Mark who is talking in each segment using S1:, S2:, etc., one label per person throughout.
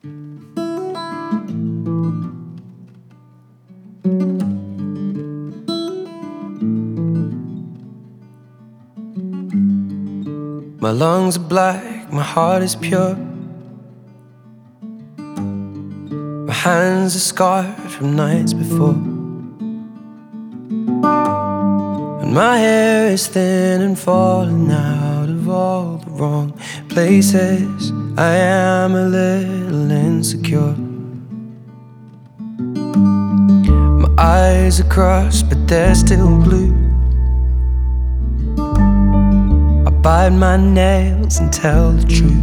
S1: My lungs are black, my heart is pure. My hands are scarred from nights before. And my hair is thin and falling out of all the wrong places. I am a little insecure. My eyes are crossed, but they're still blue. I bite my nails and tell the truth.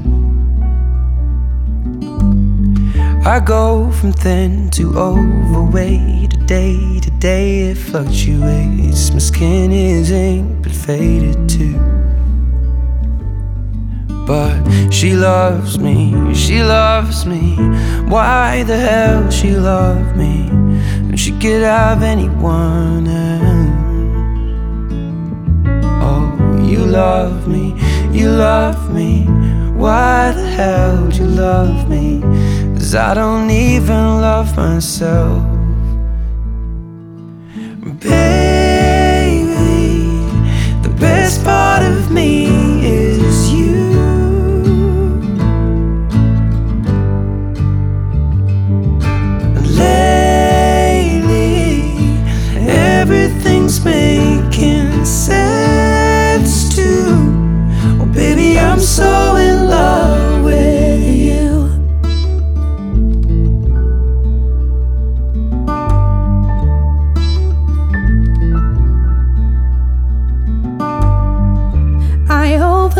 S1: I go from thin to overweight, day to day it fluctuates. My skin is ink but faded too. But she loves me, she loves me. Why the hell she love me? And she could have anyone else. Oh, you love me, you love me. Why the hell do you love me? Cause I don't even love myself. Baby,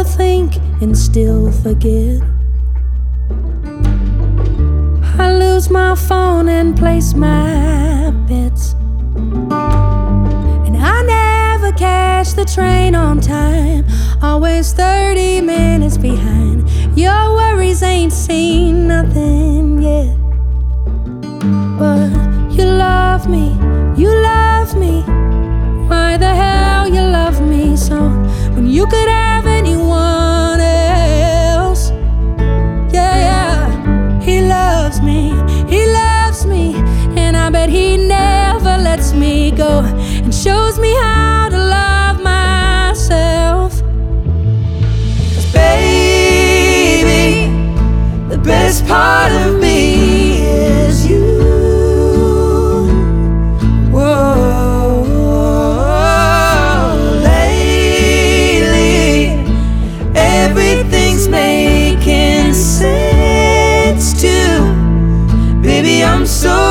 S2: I overthink and still forget. I lose my phone and place my bets. And I never catch the train on time always 30 minutes behind. Your worries ain't seen nothing yet. lets me go and shows me how to love myself. Cause baby, the best part of me is you. Whoa, lately, everything's making sense. Baby, I'm so